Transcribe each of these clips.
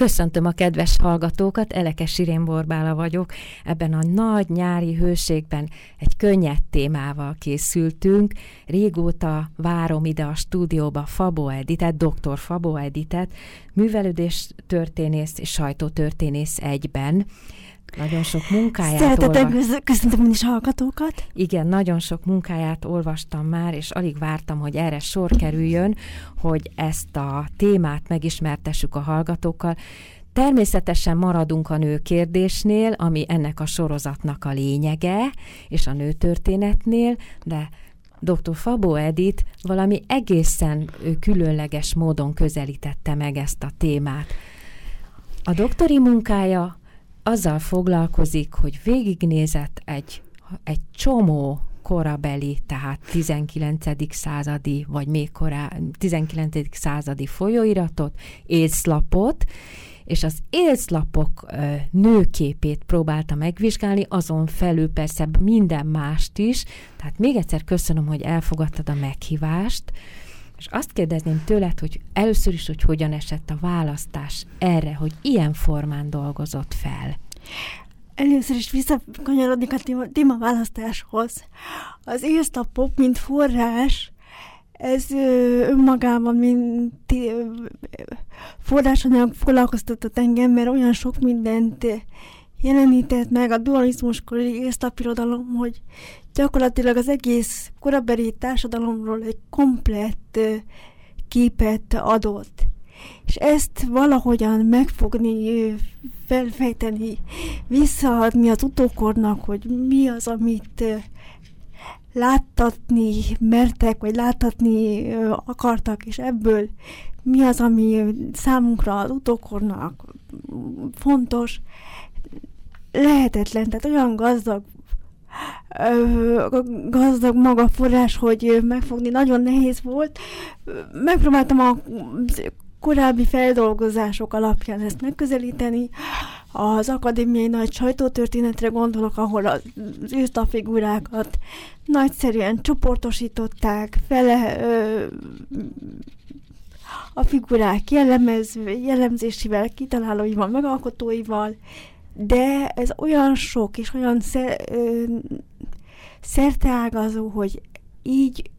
Köszöntöm a kedves hallgatókat, Elekes Irén Borbála vagyok. Ebben a nagy nyári hőségben egy könnyed témával készültünk. Régóta várom ide a stúdióba Fabó Editet, dr. Fabó Editet, művelődés történész és sajtótörténész egyben. Nagyon sok munkáját Szeretettel olva... köszöntöm is hallgatókat. Igen, nagyon sok munkáját olvastam már, és alig vártam, hogy erre sor kerüljön, hogy ezt a témát megismertessük a hallgatókkal. Természetesen maradunk a nő kérdésnél, ami ennek a sorozatnak a lényege, és a nőtörténetnél, de dr. Fabó Edit valami egészen különleges módon közelítette meg ezt a témát. A doktori munkája azzal foglalkozik, hogy végignézett egy, egy csomó korabeli, tehát 19. századi, vagy még korá, 19. századi folyóiratot, észlapot, és az észlapok nőképét próbálta megvizsgálni, azon felül persze minden mást is. Tehát még egyszer köszönöm, hogy elfogadtad a meghívást, és azt kérdezném tőled, hogy először is, hogy hogyan esett a választás erre, hogy ilyen formán dolgozott fel. Először is visszakanyarodik a téma, választáshoz. Az pop, mint forrás, ez önmagában, mint forrásanyag foglalkoztatott engem, mert olyan sok mindent jelenített meg a dualizmuskori észtapirodalom, hogy gyakorlatilag az egész korabeli társadalomról egy komplett képet adott. És ezt valahogyan megfogni, felfejteni, visszaadni az utókornak, hogy mi az, amit láttatni mertek, vagy láttatni akartak, és ebből mi az, ami számunkra az utókornak fontos, lehetetlen, tehát olyan gazdag gazdag maga forrás, hogy megfogni nagyon nehéz volt. Megpróbáltam a korábbi feldolgozások alapján ezt megközelíteni. Az akadémiai nagy sajtótörténetre gondolok, ahol az figurákat nagyszerűen csoportosították, fele ö, a figurák jellemez, jellemzésével, kitalálóival, megalkotóival, de ez olyan sok és olyan szer, ö, szerteágazó, hogy így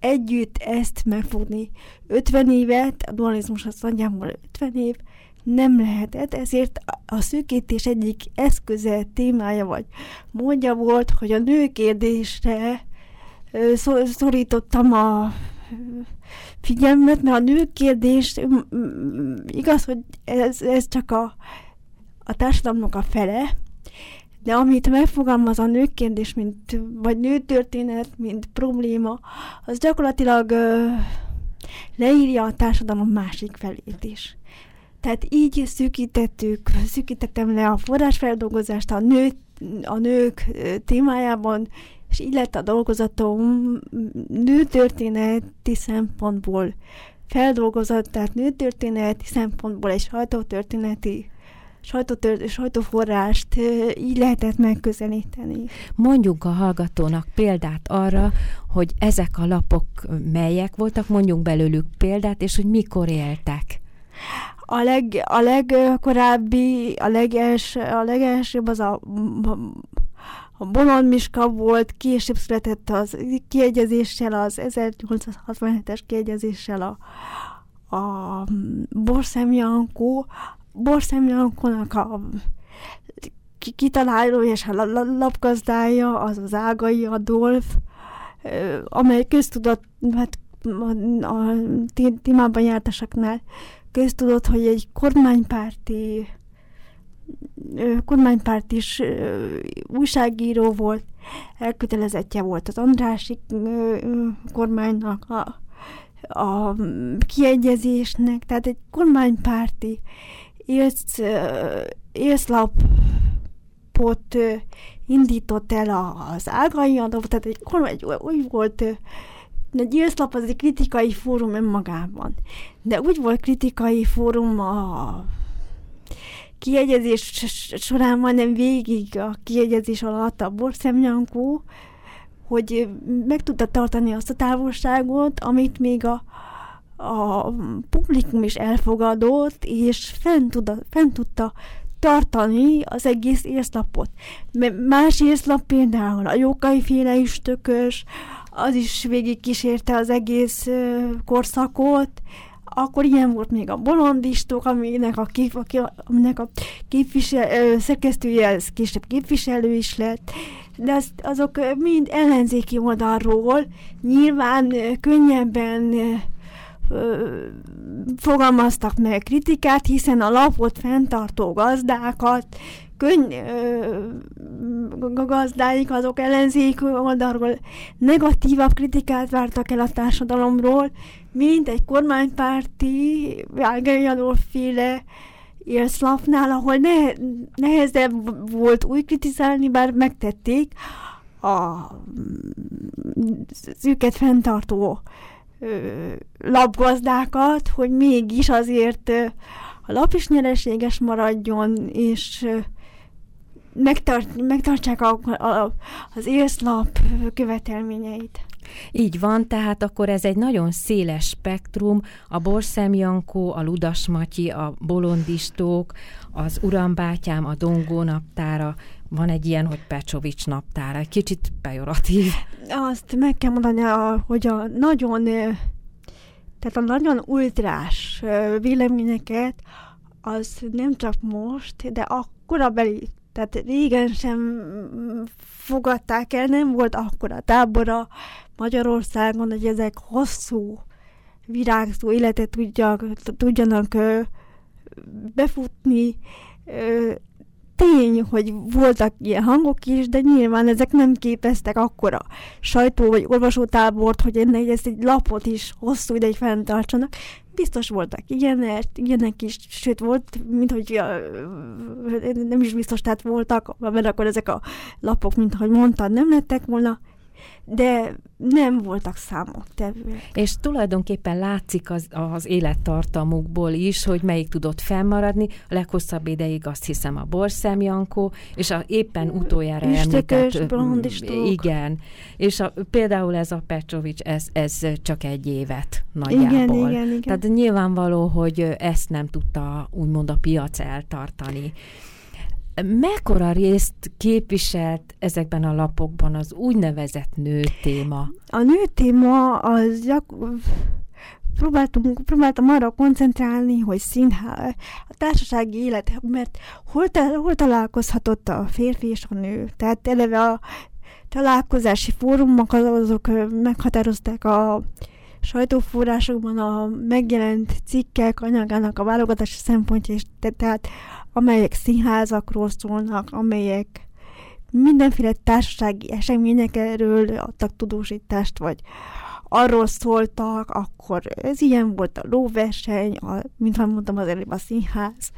együtt ezt megfogni. 50 évet, a dualizmus az nagyjából 50 év, nem lehetett, ezért a szűkítés egyik eszköze, témája vagy módja volt, hogy a nőkérdésre szorítottam a figyelmet, mert a nőkérdés igaz, hogy ez, ez csak a a társadalomnak a fele, de amit megfogalmaz a nőkérdés, mint, vagy nőtörténet, mint probléma, az gyakorlatilag ö, leírja a társadalom másik felét is. Tehát így szűkítettük, szűkítettem le a forrásfeldolgozást a, nő, a nők témájában, és így lett a dolgozatom nőtörténeti szempontból feldolgozott, tehát nőtörténeti szempontból egy sajtótörténeti sajtótör, sajtóforrást így lehetett megközelíteni. Mondjunk a hallgatónak példát arra, hogy ezek a lapok melyek voltak, mondjunk belőlük példát, és hogy mikor éltek. A, leg, a legkorábbi, a, leges, a legelsőbb az a, a Bolond Miska volt, később született az kiegyezéssel, az 1867-es kiegyezéssel a, a Borszem Jankó, Borszemjankónak a kitaláló és a lapgazdája az az Ágai Adolf, amely köztudott, hát a témában jártasaknál köztudott, hogy egy kormánypárti kormánypárt is újságíró volt, elkötelezettje volt az Andrási kormánynak, a, a kiegyezésnek, tehát egy kormánypárti élt, észlapot indított el az ágai adó, tehát egy, egy, úgy volt egy észlap az egy kritikai fórum önmagában. De úgy volt kritikai fórum a kiegyezés során, majdnem végig a kiegyezés alatt a Borszemnyankó, hogy meg tudta tartani azt a távolságot, amit még a, a publikum is elfogadott, és fent, tuda, fent tudta tartani az egész észlapot. Más észlap például a Jókai féle is tökös, az is végig kísérte az egész korszakot, akkor ilyen volt még a bolondistok, aminek a, kép, aminek a képvisel, szerkesztője ez később képviselő is lett, de az, azok mind ellenzéki oldalról nyilván könnyebben fogalmaztak meg kritikát, hiszen a lapot fenntartó gazdákat, könny, ö, gazdáik azok ellenzék oldalról negatívabb kritikát vártak el a társadalomról, mint egy kormánypárti, Ágai féle élszlapnál, ahol ne, nehezebb volt új kritizálni, bár megtették a, őket fenntartó lapgazdákat, hogy mégis azért a lap is nyereséges maradjon, és megtart, megtartsák a, a, az észlap követelményeit. Így van, tehát akkor ez egy nagyon széles spektrum, a Borszem Jankó, a Ludas Matyi, a Bolondistók, az Urambátyám, a Dongó naptára, van egy ilyen, hogy Pecsovics naptára, egy kicsit pejoratív. Azt meg kell mondani, hogy a nagyon, tehát a nagyon ultrás véleményeket, az nem csak most, de a beli, tehát régen sem fogadták el, nem volt akkora tábora Magyarországon, hogy ezek hosszú, virágzó életet tudjak, tudjanak befutni, tény, hogy voltak ilyen hangok is, de nyilván ezek nem képeztek akkora sajtó vagy olvasótábort, hogy ennek ezt egy lapot is hosszú ideig fenntartsanak. Biztos voltak ilyenek, ilyenek is, sőt volt, mint hogy nem is biztos, tehát voltak, mert akkor ezek a lapok, mint ahogy mondtad, nem lettek volna de nem voltak számottevőek. És tulajdonképpen látszik az, az élettartamukból is, hogy melyik tudott fennmaradni. A leghosszabb ideig azt hiszem a Borszem Jankó, és a éppen utoljára Üstökös, említett... Igen. És a, például ez a Petrovics, ez, ez csak egy évet nagyjából. Igen, igen, igen. Tehát nyilvánvaló, hogy ezt nem tudta úgymond a piac eltartani. Mekkora részt képviselt ezekben a lapokban az úgynevezett nő téma? A nő téma az gyak... Próbáltunk, próbáltam arra koncentrálni, hogy színhá, a társasági élet, mert hol, ta, hol találkozhatott a férfi és a nő. Tehát eleve a találkozási fórumok azok meghatározták a sajtóforrásokban a megjelent cikkek anyagának a válogatási szempontja, és tehát amelyek színházakról szólnak, amelyek mindenféle társasági eseményekről adtak tudósítást, vagy arról szóltak, akkor ez ilyen volt a lóverseny, a, mint mondtam az előbb a színház,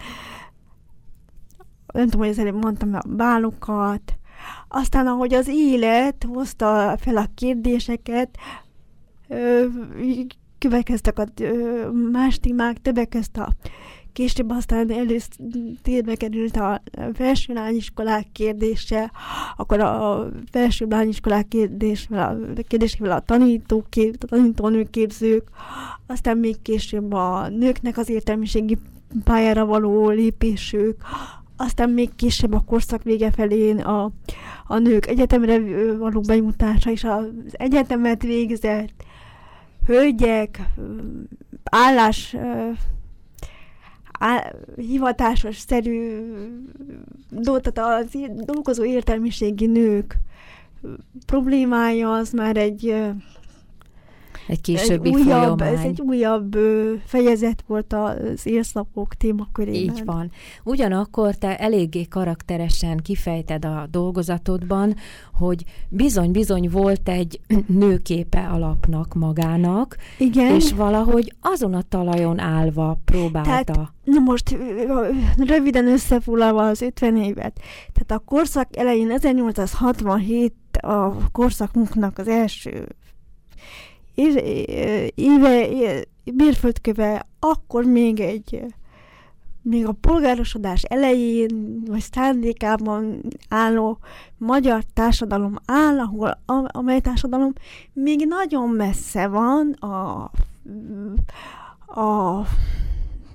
nem tudom, hogy az előbb mondtam a bálokat, aztán ahogy az élet hozta fel a kérdéseket, következtek a más témák, többek közt a Később aztán először került a felső lányiskolák kérdése, akkor a felső lányiskolák kérdésével a, kérdésével a tanítók, a tanítónők képzők, aztán még később a nőknek az értelmiségi pályára való lépésük, aztán még később a korszak vége felén a, a nők egyetemre való bejutása, és az egyetemet végzett hölgyek állás hivatásos szerű tehát az dolgozó értelmiségi nők problémája az már egy egy későbbi egy újabb, folyamány. Ez egy újabb ö, fejezet volt az élszapok témakörében. Így van. Ugyanakkor te eléggé karakteresen kifejted a dolgozatodban, hogy bizony-bizony volt egy nőképe alapnak magának, Igen. és valahogy azon a talajon állva próbálta. Tehát, na most röviden összefoglalva az 50 évet. Tehát a korszak elején 1867 a korszakunknak az első éve, éve mérföldköve, akkor még egy még a polgárosodás elején, vagy szándékában álló magyar társadalom áll, ahol, amely társadalom még nagyon messze van a, a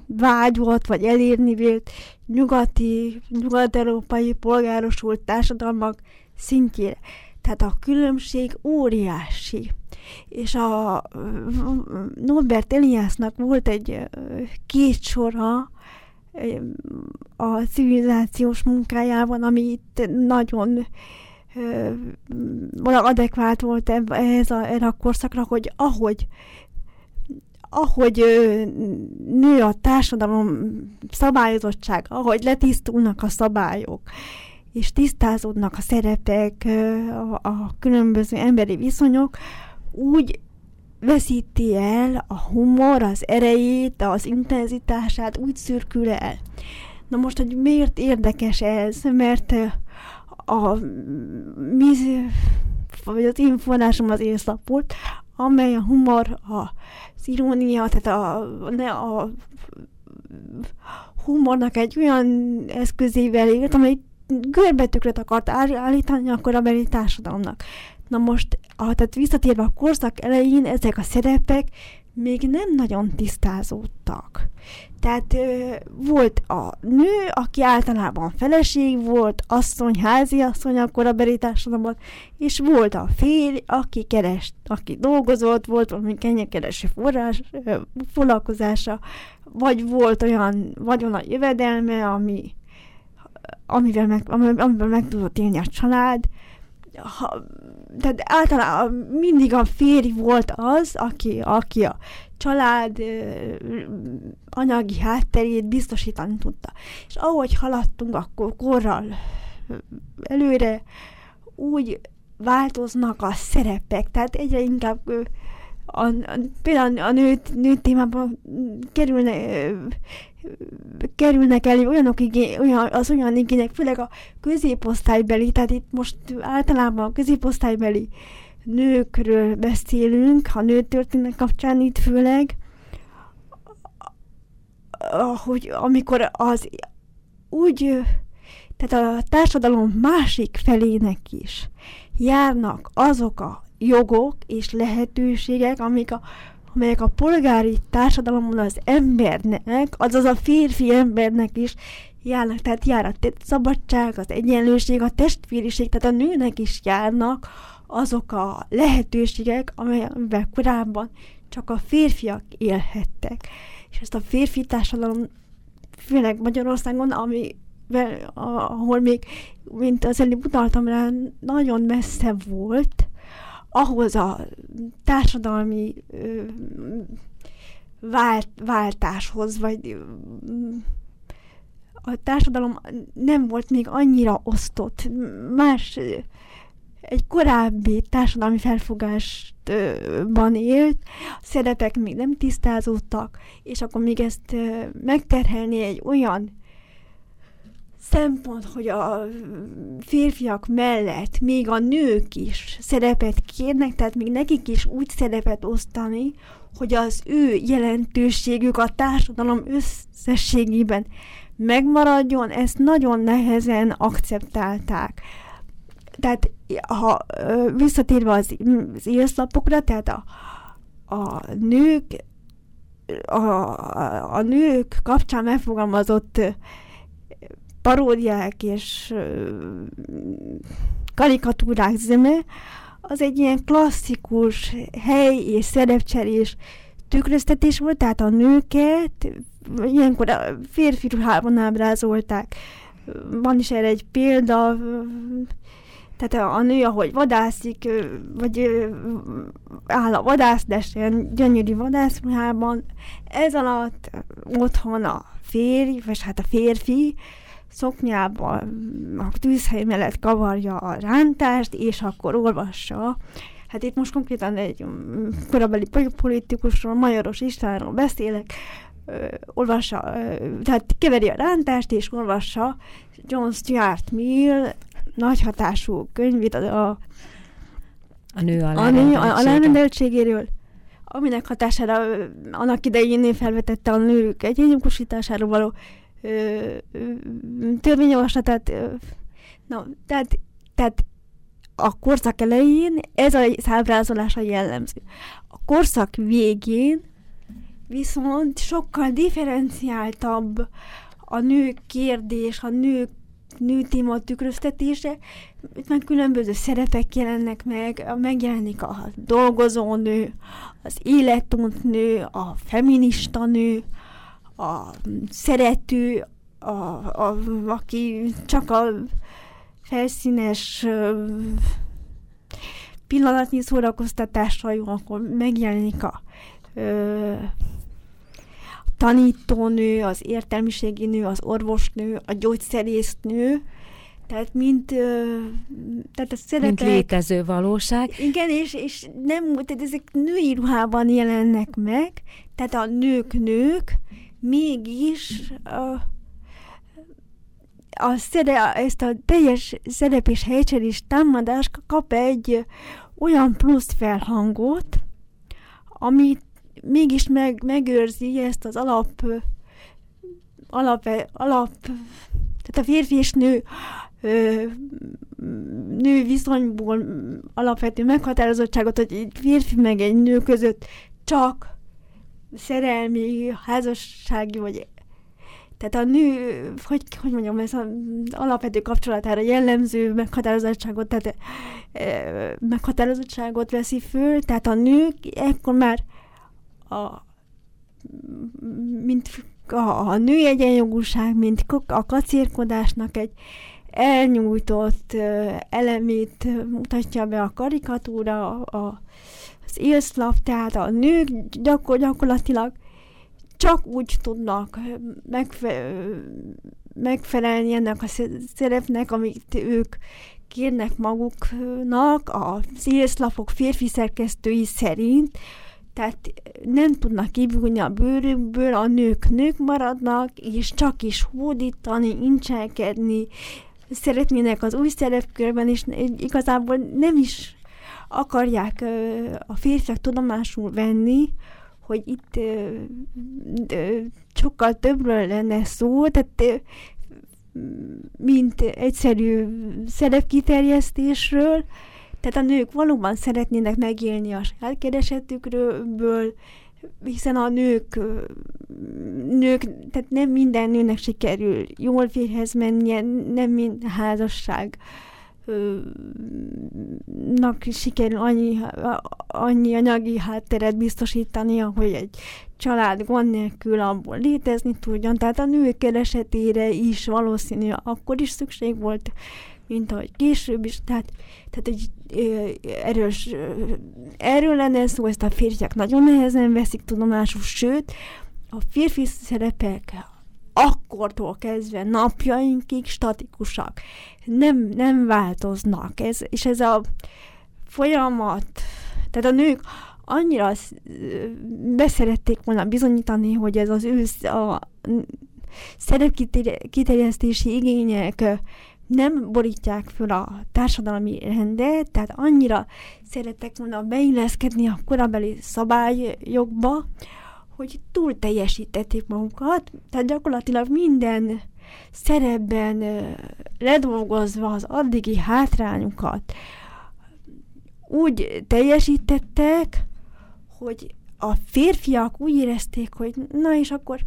vágyott, vagy elérni vélt nyugati, nyugat-európai polgárosult társadalmak szintjére. Tehát a különbség óriási. És a Norbert Eliasnak volt egy két sora a civilizációs munkájában, ami itt nagyon adekvát volt ehhez a, erre a korszakra, hogy ahogy ahogy nő a társadalom szabályozottság, ahogy letisztulnak a szabályok, és tisztázódnak a szerepek, a, a különböző emberi viszonyok, úgy veszíti el a humor, az erejét, az intenzitását, úgy szürkül el. Na most, hogy miért érdekes ez? Mert a mi, vagy az informásom az észlapult, amely a humor, az irónia, tehát a, ne a humornak egy olyan eszközével élt, amely görbetükröt akart állítani a korabeli társadalomnak. Na most, a, tehát visszatérve a korszak elején ezek a szerepek még nem nagyon tisztázódtak. Tehát ö, volt a nő, aki általában feleség volt, asszony, házi asszony a korabeli társadalomban, és volt a férj, aki kerest, aki dolgozott, volt valami kenyerkereső forrás, ö, foglalkozása, vagy volt olyan vagyon a jövedelme, ami, amivel meg, amivel meg tudott élni a család, ha, tehát általában mindig a férj volt az, aki, aki a család anyagi hátterét biztosítani tudta. És ahogy haladtunk akkor korral előre, úgy változnak a szerepek, tehát egyre inkább a, a, például a nőt, nőt témában kerülne, kerülnek elő olyanok igé, olyan, az olyan igények, főleg a középosztálybeli, tehát itt most általában a középosztálybeli nőkről beszélünk, a nőtörténet kapcsán itt főleg, hogy amikor az úgy, tehát a társadalom másik felének is járnak azok a jogok és lehetőségek, amik a, amelyek a polgári társadalomban az embernek, azaz a férfi embernek is járnak, tehát jár a szabadság, az egyenlőség, a testvériség, tehát a nőnek is járnak azok a lehetőségek, amelyekben korábban csak a férfiak élhettek. És ezt a férfi társadalom, főleg Magyarországon, ami ahol még, mint az előbb utaltam rá, nagyon messze volt, ahhoz a társadalmi ö, vált, váltáshoz, vagy a társadalom nem volt még annyira osztott. Más egy korábbi társadalmi felfogásban élt, a szerepek még nem tisztázódtak, és akkor még ezt megterhelni egy olyan szempont, hogy a férfiak mellett még a nők is szerepet kérnek, tehát még nekik is úgy szerepet osztani, hogy az ő jelentőségük a társadalom összességében megmaradjon, ezt nagyon nehezen akceptálták. Tehát ha visszatérve az, az élszlapokra, tehát a, a nők a, a nők kapcsán megfogalmazott paródiák és karikatúrák zöme, az egy ilyen klasszikus hely és szerepcserés tükröztetés volt, tehát a nőket ilyenkor a férfi ruhában ábrázolták. Van is erre egy példa, tehát a nő, ahogy vadászik, vagy áll a vadászlesen, gyönyörű vadászruhában, ez alatt otthon a férj, vagy hát a férfi szoknyában a tűzhely mellett kavarja a rántást, és akkor olvassa. Hát itt most konkrétan egy mm, korabeli politikusról, Majoros Istvánról beszélek, ö, olvassa, ö, tehát keveri a rántást, és olvassa John Stuart Mill nagy hatású könyvét a, a nő alárendeltségéről, aminek hatására annak idején felvetette a nők egyenjogosításáról való törvényjavaslatát. Na, tehát, tehát a korszak elején ez a szábrázolása jellemző. A korszak végén viszont sokkal differenciáltabb a nők kérdés, a nők nőtéma tükröztetése, itt már különböző szerepek jelennek meg, megjelenik a dolgozó nő, az életont nő, a feminista nő, a szerető, a, a, aki csak a felszínes pillanatnyi szórakoztatásra jó, akkor megjelenik a ö, tanítónő, az értelmiségi nő, az orvosnő, a gyógyszerésznő, tehát mint, tehát a szerepek... Mint létező valóság. Igen, és, és nem, tehát ezek női ruhában jelennek meg, tehát a nők nők, mégis a, a szere, ezt a teljes szerep és helycserés támadás kap egy olyan plusz felhangot, amit mégis meg, megőrzi ezt az alap, alap, alap tehát a férfi és nő nő viszonyból alapvető meghatározottságot, hogy egy férfi meg egy nő között csak szerelmi, házassági, vagy tehát a nő, hogy, hogy mondjam, ez az alapvető kapcsolatára jellemző meghatározottságot, tehát e, meghatározottságot veszi föl, tehát a nők ekkor már a, mint a, a női egyenjogúság, mint a kacérkodásnak egy elnyújtott elemét mutatja be a karikatúra, a, az élszlav, tehát a nők gyakor, gyakorlatilag csak úgy tudnak megfe, megfelelni ennek a szerepnek, amit ők kérnek maguknak a élszlapok férfi szerkesztői szerint, tehát nem tudnak kibújni a bőrükből, a nők nők maradnak, és csak is hódítani, incselkedni, szeretnének az új szerepkörben, és igazából nem is akarják a férfiak tudomásul venni, hogy itt sokkal többről lenne szó, tehát mint egyszerű szerepkiterjesztésről, tehát a nők valóban szeretnének megélni a saját keresetükről, hiszen a nők, nők, tehát nem minden nőnek sikerül jól férhez mennie, nem minden házasság nak sikerül annyi, annyi anyagi hátteret biztosítania, hogy egy család gond nélkül abból létezni tudjon. Tehát a nők keresetére is valószínű akkor is szükség volt mint ahogy később is, tehát, tehát egy erős, erről lenne szó, ezt a férfiak nagyon nehezen veszik tudomásul, sőt, a férfi szerepek akkortól kezdve napjainkig statikusak, nem, nem változnak, ez, és ez a folyamat, tehát a nők annyira beszerették volna bizonyítani, hogy ez az ő a szerepkiterjesztési igények nem borítják föl a társadalmi rendet, tehát annyira szerettek volna beilleszkedni a korabeli szabályjogba, hogy túl teljesítették magukat, tehát gyakorlatilag minden szerepben ledolgozva az addigi hátrányukat úgy teljesítettek, hogy a férfiak úgy érezték, hogy na és akkor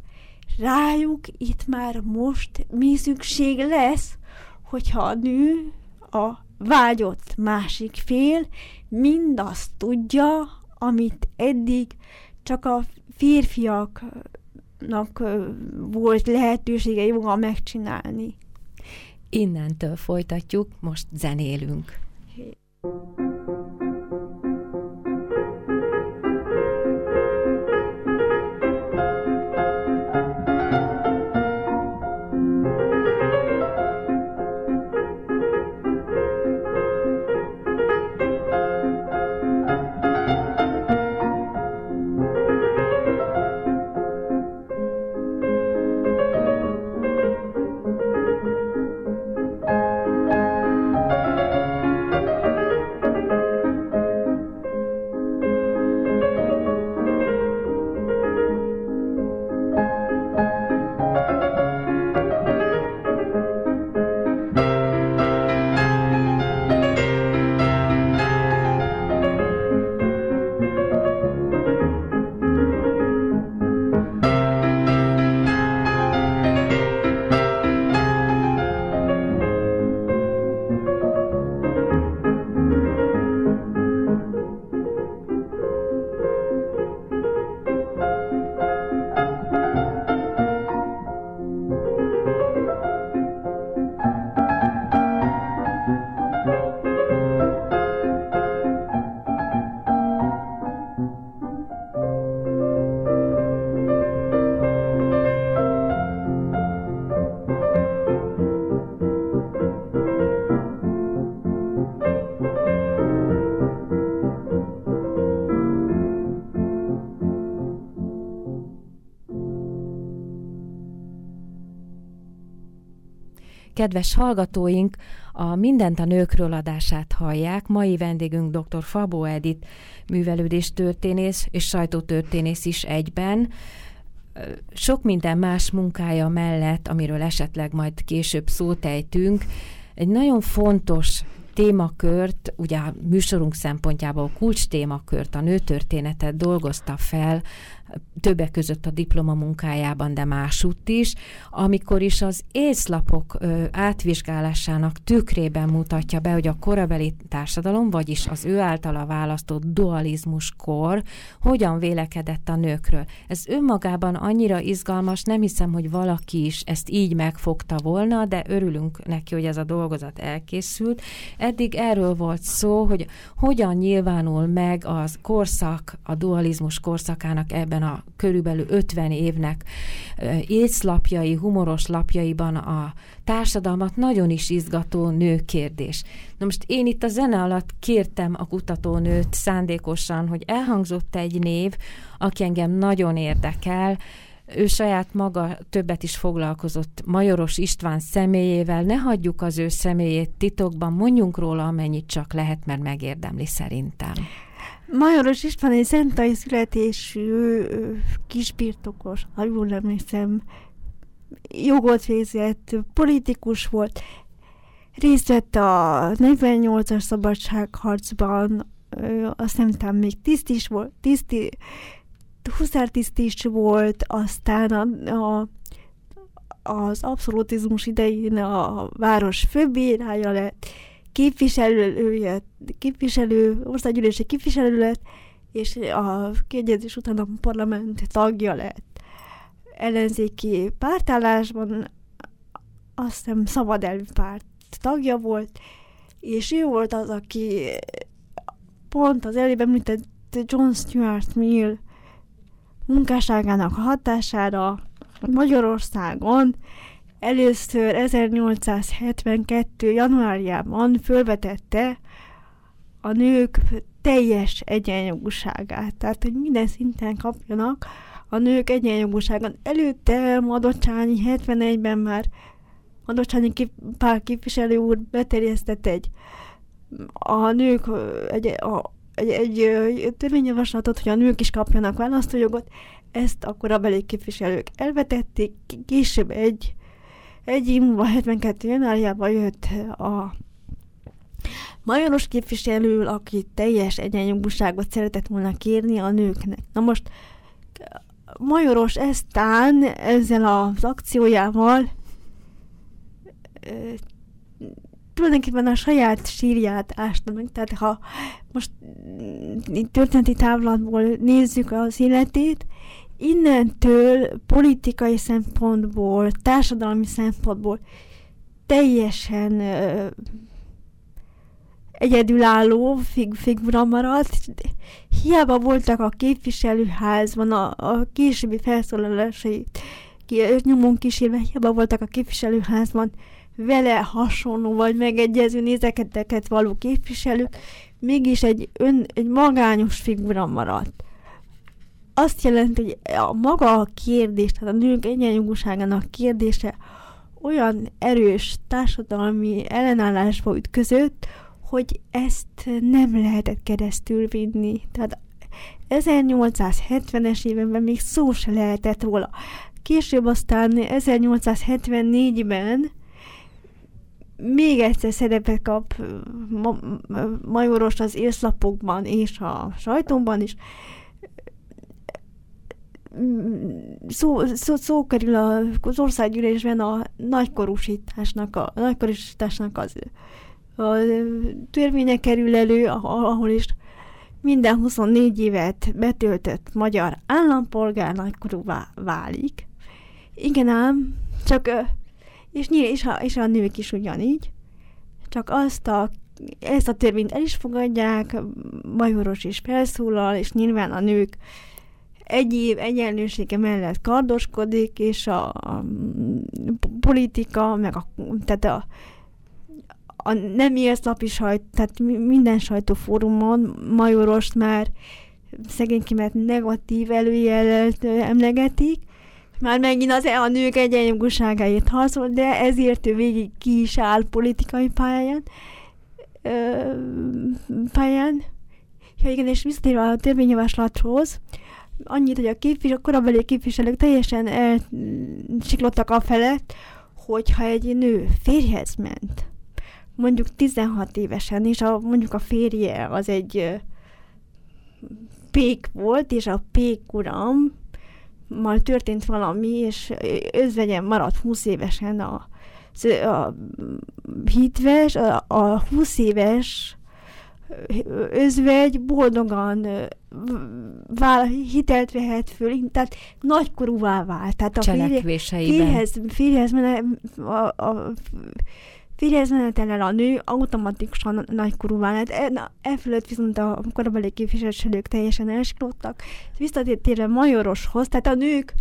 rájuk itt már most mi szükség lesz, hogyha a nő, a vágyott másik fél mindazt tudja, amit eddig csak a férfiaknak volt lehetősége joga megcsinálni. Innentől folytatjuk, most zenélünk. Thank Kedves hallgatóink, a Mindent a nőkről adását hallják. Mai vendégünk dr. Fabó Edit, művelődés történész és sajtótörténész is egyben. Sok minden más munkája mellett, amiről esetleg majd később szót ejtünk, egy nagyon fontos témakört, ugye a műsorunk szempontjából kulcs témakört, a nőtörténetet dolgozta fel többek között a diplomamunkájában, de másutt is, amikor is az észlapok átvizsgálásának tükrében mutatja be, hogy a korabeli társadalom, vagyis az ő általa választott dualizmus kor hogyan vélekedett a nőkről. Ez önmagában annyira izgalmas, nem hiszem, hogy valaki is ezt így megfogta volna, de örülünk neki, hogy ez a dolgozat elkészült. Eddig erről volt szó, hogy hogyan nyilvánul meg az korszak, a dualizmus korszakának ebben ebben a körülbelül 50 évnek észlapjai, humoros lapjaiban a társadalmat nagyon is izgató nőkérdés. Na most én itt a zene alatt kértem a kutatónőt szándékosan, hogy elhangzott egy név, aki engem nagyon érdekel, ő saját maga többet is foglalkozott Majoros István személyével, ne hagyjuk az ő személyét titokban, mondjunk róla amennyit csak lehet, mert megérdemli szerintem. Majoros István egy szentai születésű kisbirtokos, ha jól emlékszem, jogot végzett, politikus volt, részt vett a 48-as szabadságharcban, azt még tiszt is volt, tiszti, huszártiszt is volt, aztán a, a, az abszolutizmus idején a város főbírája lett, képviselője, képviselő, országgyűlési képviselő lett, és a kiegyezés után a parlament tagja lett. Ellenzéki pártállásban azt hiszem szabad párt tagja volt, és ő volt az, aki pont az előbb említett John Stuart Mill munkásságának hatására Magyarországon először 1872. januárjában fölvetette a nők teljes egyenjogúságát, tehát hogy minden szinten kapjanak a nők egyenjogúságon. Előtte Madocsányi 71-ben már Madocsányi kép, pár képviselő úr beterjesztett egy a nők egy, a, egy, egy, egy törvényjavaslatot, hogy a nők is kapjanak választójogot, ezt akkor a belé képviselők elvetették, később egy egy év múlva 72 januárjában jött a majoros képviselő, aki teljes egyenjogúságot szeretett volna kérni a nőknek. Na most Majoros eztán ezzel az akciójával tulajdonképpen a saját sírját ásta meg. Tehát ha most történeti távlatból nézzük az életét, innentől politikai szempontból, társadalmi szempontból teljesen egyedülálló fig, figura maradt. Hiába voltak a képviselőházban a, a későbbi felszólalásai ki, nyomon kísérve, hiába voltak a képviselőházban vele hasonló vagy megegyező nézeketeket való képviselők, mégis egy, ön, egy magányos figura maradt. Azt jelenti, hogy a maga a kérdés, tehát a nők egyenjogúságának kérdése olyan erős társadalmi ellenállásba ütközött, hogy ezt nem lehetett keresztül vinni. Tehát 1870-es években még szó se lehetett róla. Később aztán 1874-ben még egyszer szerepet kap ma, Majoros az észlapokban és a sajtóban is. Szó, szó, szó kerül az országgyűlésben a nagykorúsításnak, a, nagykorúsításnak az a törvénye kerül elő, ahol is minden 24 évet betöltött magyar állampolgár nagykorúvá válik. Igen ám, csak és, és, a, és a nők is ugyanígy, csak azt a, ezt a törvényt el is fogadják, Majoros is felszólal, és nyilván a nők egyéb egyenlősége mellett kardoskodik, és a, a politika, meg a, tehát a, a nem érzlapi sajt, tehát minden sajtófórumon Majorost már szegénykémet negatív előjellel emlegetik, már megint az a nők egyenjogúságáért harcol, de ezért ő végig ki is áll politikai pályán. Ö, pályán. Ja igen, és visszatérve a törvényjavaslathoz, annyit, hogy a, képvis, a korabeli képviselők teljesen elsiklottak a felett, hogyha egy nő férjhez ment, mondjuk 16 évesen, és a, mondjuk a férje az egy pék volt, és a pék uram mal történt valami, és özvegyen maradt 20 évesen a, a hitves, a, a 20 éves özvegy boldogan vál, hitelt vehet föl, tehát nagykorúvá vált. Tehát a férjhez, férjhez mene, a, a férjhez menetellel a nő automatikusan nagykorúvá lett. E, e fölött viszont a korabeli képviselők teljesen elsiklottak. Visszatérve Majoroshoz, tehát a nők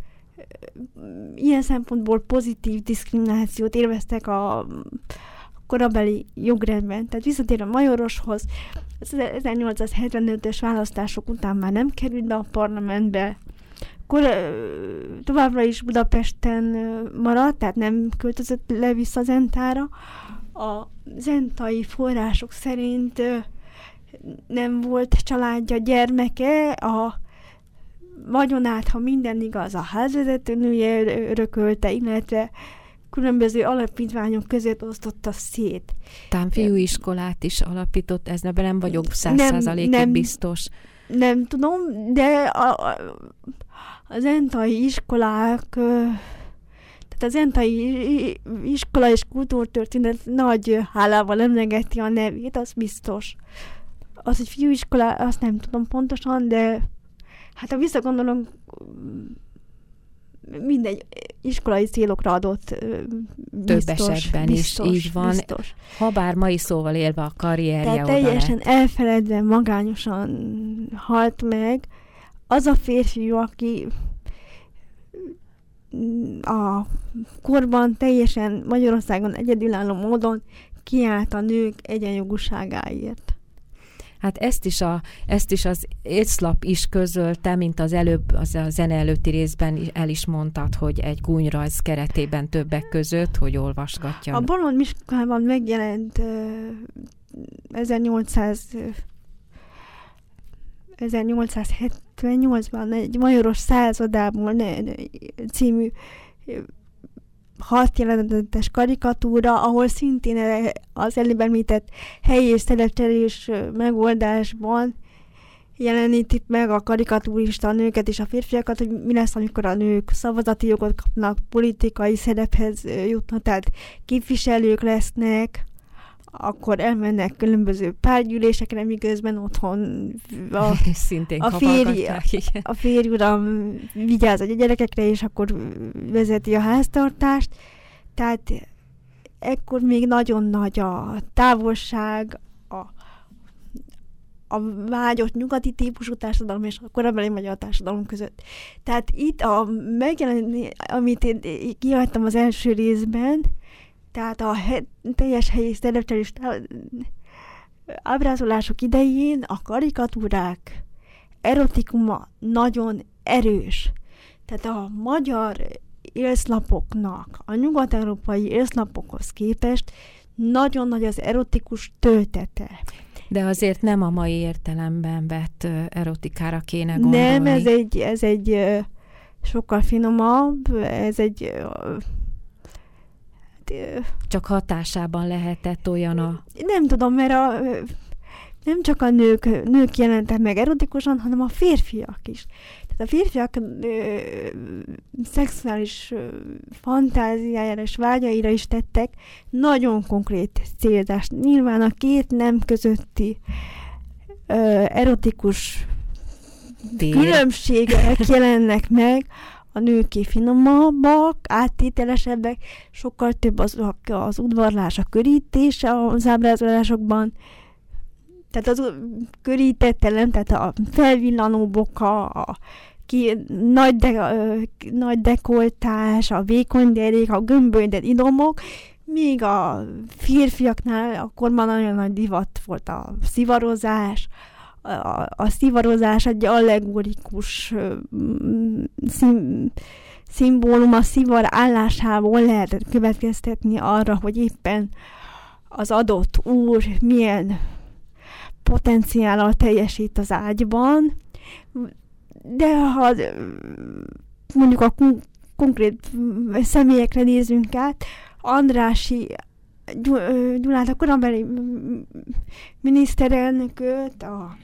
ilyen szempontból pozitív diszkriminációt élveztek a korabeli jogrendben. Tehát visszatérve Majoroshoz, az 1875-ös választások után már nem került be a parlamentbe, akkor továbbra is Budapesten maradt, tehát nem költözött le vissza Zentára. A zentai források szerint nem volt családja, gyermeke, a vagyonát, ha minden igaz, a házvezetőnője örökölte, illetve különböző alapítványok között osztotta szét. Tám fiúiskolát is alapított, ez nem vagyok százszázalékig biztos. Nem tudom, de a, a, az entai iskolák, tehát az entai iskola és kultúrtörténet nagy hálával emlegeti a nevét, az biztos. Az, hogy fiúiskola, azt nem tudom pontosan, de hát ha visszagondolom, mindegy iskolai célokra adott biztos, Több esetben biztos, is így van. Biztos. Habár mai szóval élve a karrierje Tehát teljesen lett. elfeledve, magányosan halt meg, az a férfi, aki a korban teljesen Magyarországon egyedülálló módon kiállt a nők egyenjogúságáért. Hát ezt is, a, ezt is az észlap is közölte, mint az előbb, az a zene előtti részben el is mondtad, hogy egy gúnyrajz keretében többek között, hogy olvasgatja. A Bolond Miskában megjelent uh, 1800 1878-ban egy majoros századából című hat jelenetes karikatúra, ahol szintén az előbb említett helyi és szerepcserés megoldásban jelenítik meg a karikatúrista a nőket és a férfiakat, hogy mi lesz, amikor a nők szavazati jogot kapnak, politikai szerephez jutnak, tehát képviselők lesznek, akkor elmennek különböző párgyűlésekre, miközben otthon a, Szintén a, férj, a, férj uram vigyáz a gyerekekre, és akkor vezeti a háztartást. Tehát ekkor még nagyon nagy a távolság, a, a vágyott nyugati típusú társadalom és a korabeli magyar társadalom között. Tehát itt a megjelenni, amit én kihagytam az első részben, tehát a he, teljes helyi szerepcselés ábrázolások idején a karikatúrák erotikuma nagyon erős. Tehát a magyar élszlapoknak, a nyugat-európai élszlapokhoz képest nagyon nagy az erotikus töltete. De azért nem a mai értelemben vett erotikára kéne gondolni. Nem, ez egy, ez egy sokkal finomabb, ez egy csak hatásában lehetett olyan a... Nem tudom, mert a, nem csak a nők, nők jelentek meg erotikusan, hanem a férfiak is. Tehát a férfiak ö, szexuális ö, fantáziájára és vágyaira is tettek nagyon konkrét célzást. Nyilván a két nem közötti ö, erotikus Tér. különbségek jelennek meg, a nőké finomabbak, áttételesebbek, sokkal több az, az udvarlás, a körítés az ábrázolásokban, tehát az körítettelem, tehát a felvillanó boka, a ki, nagy, de, ö, nagy dekoltás, a vékony derék, a gömbölyded idomok, még a férfiaknál akkor már nagyon nagy divat volt a szivarozás, a, a szivarozás egy allegorikus szín, szimbólum, a szivar állásából lehet következtetni arra, hogy éppen az adott úr milyen potenciállal teljesít az ágyban, de ha mondjuk a konkrét személyekre nézünk át, Andrási Gyulát, a korabeli miniszterelnököt, a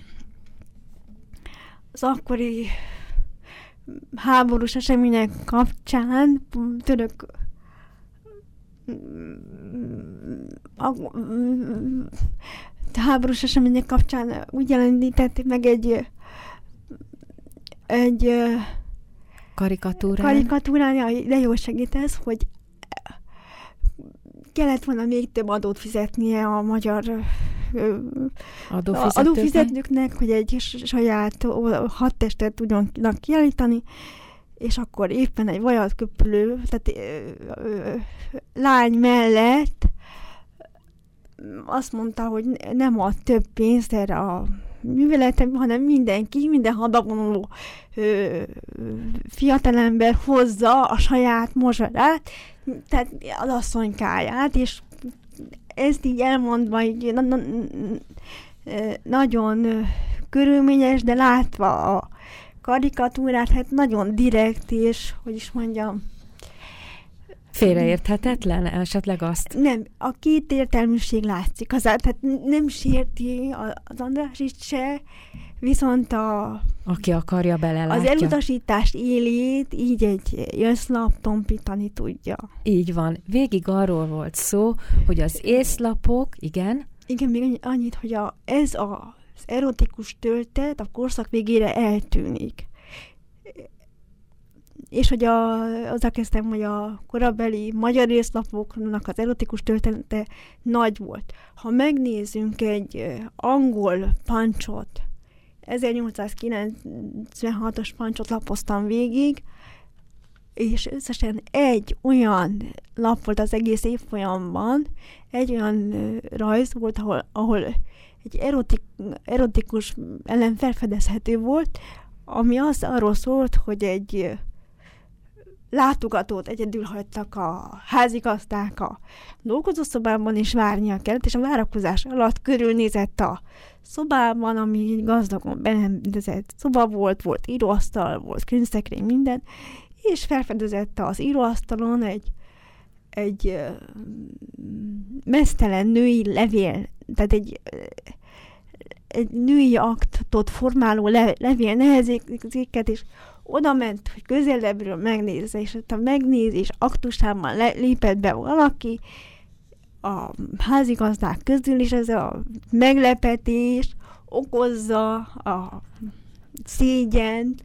az akkori háborús események kapcsán török a, háborús események kapcsán úgy jelenítették meg egy egy karikatúrán. karikatúrán, de jól segítesz, hogy kellett volna még több adót fizetnie a magyar adófizetőknek, adófizetőknek hogy egy saját hadtestet tudjanak kiállítani, és akkor éppen egy vajatköpülő, tehát ö, ö, lány mellett azt mondta, hogy nem ad több pénzt erre a műveletem, hanem mindenki, minden hadavonuló fiatalember hozza a saját mozsarát, tehát az asszonykáját, és ezt így elmondva, így na, na, nagyon körülményes, de látva a karikatúrát, hát nagyon direkt, és hogy is mondjam, Félreérthetetlen esetleg azt? Nem, a két értelműség látszik. Az, tehát nem sérti az András is se, viszont a... Aki akarja, belelátja. Az elutasítást élét így egy észlap tompítani tudja. Így van. Végig arról volt szó, hogy az észlapok, igen? Igen, még annyit, hogy a, ez a, az erotikus töltet a korszak végére eltűnik és hogy a, azzal kezdtem, hogy a korabeli magyar részlapoknak az erotikus története nagy volt. Ha megnézzünk egy angol pancsot, 1896-os pancsot lapoztam végig, és összesen egy olyan lap volt az egész évfolyamban, egy olyan rajz volt, ahol, ahol egy erotik, erotikus ellen felfedezhető volt, ami az arról szólt, hogy egy látogatót egyedül hagytak a házigazdák a dolgozószobában, és várnia kellett, és a várakozás alatt körülnézett a szobában, ami egy gazdagon berendezett szoba volt, volt íróasztal, volt könyvszekrény, minden, és felfedezette az íróasztalon egy, egy mesztelen női levél, tehát egy, egy női aktot formáló levél nehezéket, és oda ment, hogy közelebbről megnézze, és a megnézés aktusában le, lépett be valaki, a házigazdák közül is ez a meglepetés okozza a szégyen,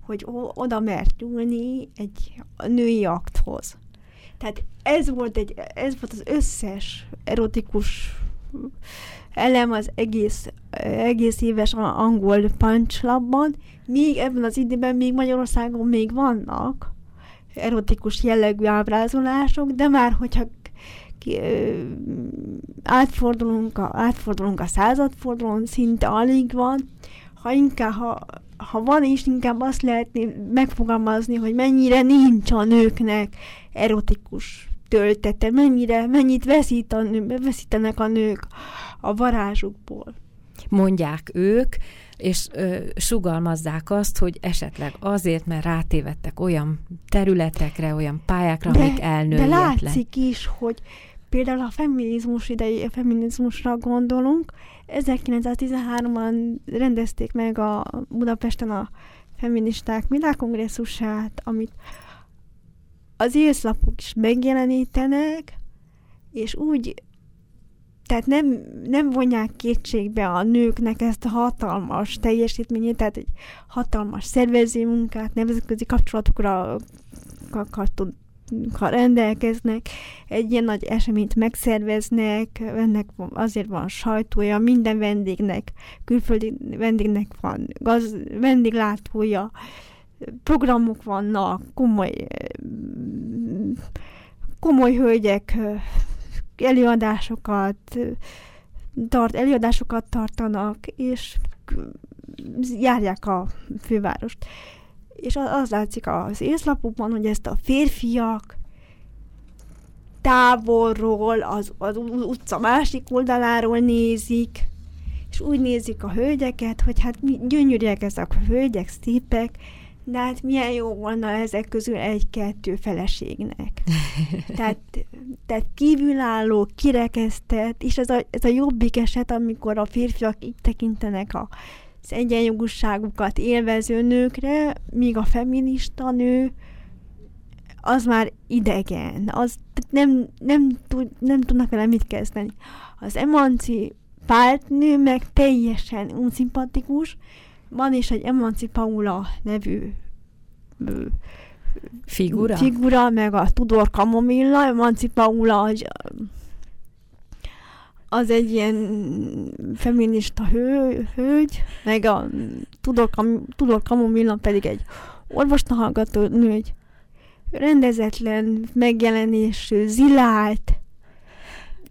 hogy oda mert nyúlni egy női akthoz. Tehát ez volt, egy, ez volt az összes erotikus elem az egész, egész éves angol punchlabban. Még ebben az időben, még Magyarországon még vannak erotikus jellegű ábrázolások, de már hogyha átfordulunk, a, átfordulunk a századfordulón, szinte alig van, ha inkább, ha, ha van is, inkább azt lehetné megfogalmazni, hogy mennyire nincs a nőknek erotikus töltete, mennyire, mennyit veszít a nő, veszítenek a nők a varázsukból. Mondják ők, és ö, sugalmazzák azt, hogy esetleg azért, mert rátévettek olyan területekre, olyan pályákra, de, amik elnőjetlen. De látszik is, hogy például a feminizmus idei, a feminizmusra gondolunk, 1913-ban rendezték meg a Budapesten a feministák világkongresszusát, amit az észlapok is megjelenítenek, és úgy, tehát nem, nem vonják kétségbe a nőknek ezt a hatalmas teljesítményét, tehát egy hatalmas szervező munkát, nemzetközi kapcsolatokra ha rendelkeznek, egy ilyen nagy eseményt megszerveznek, ennek azért van sajtója, minden vendégnek, külföldi vendégnek van gaz, vendéglátója, programok vannak, komoly, komoly hölgyek előadásokat tart, előadásokat tartanak, és járják a fővárost. És az látszik az észlapokban, hogy ezt a férfiak távolról, az, az utca másik oldaláról nézik, és úgy nézik a hölgyeket, hogy hát gyönyörűek ezek a hölgyek, szépek, de hát milyen jó volna ezek közül egy-kettő feleségnek. tehát, tehát kívülálló, kirekesztett, és ez a, ez a jobbik eset, amikor a férfiak így tekintenek a az egyenjogúságukat élvező nőkre, míg a feminista nő az már idegen, az nem, nem, tud, nem tudnak vele mit kezdeni. Az emancipált nő meg teljesen unszimpatikus, van is egy Emanci Paula nevű figura? figura, meg a Tudor Kamomilla, Emanci Paula az az egy ilyen feminista hő, hölgy, meg a Tudor, Kam, Tudor Kamomilla pedig egy orvosna hallgató nő, egy rendezetlen megjelenésű, zilált,